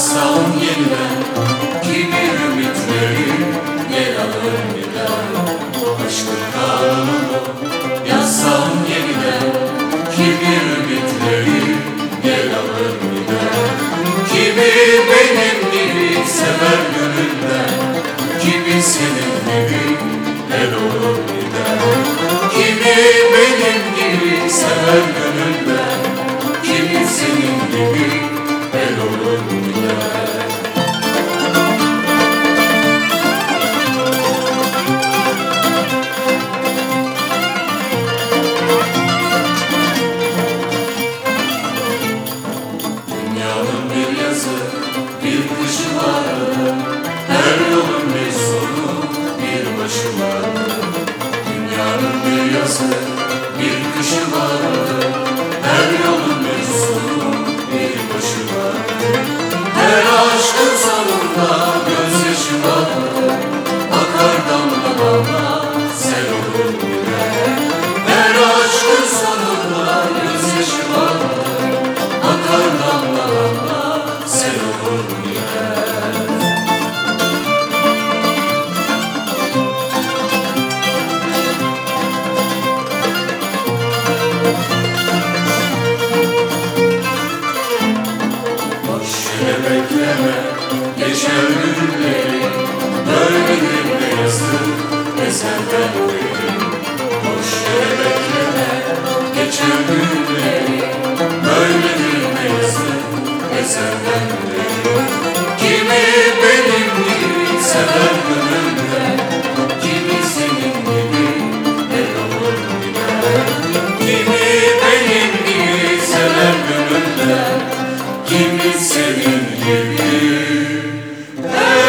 Başlasam yeniden. Kimi ümitleri yer alır bir daha Aşkın kanunu yazsam yeniden. Kimi ümitleri yer alır bir daha Kimi benim gibi sever gönülden? Kimi senin gibi el olur bir daha Kimi benim gibi sever gönülden? Kimi senin gibi Dünyanın yazı, bir kışı vardı Her yolun bir sonu, bir başı vardı Her aşkın sonunda gözyaşı vardı Akar damla damla, sel olur gider Her aşkın sonunda gözyaşı vardı Akar damla damla sel olur gider bekleme. Geçer günleri Böyledir beyazı ezelden beri Boş yere bekleme. Geçer günleri Böyledir beyazı ezelden beri Kimi senin gibi. Ben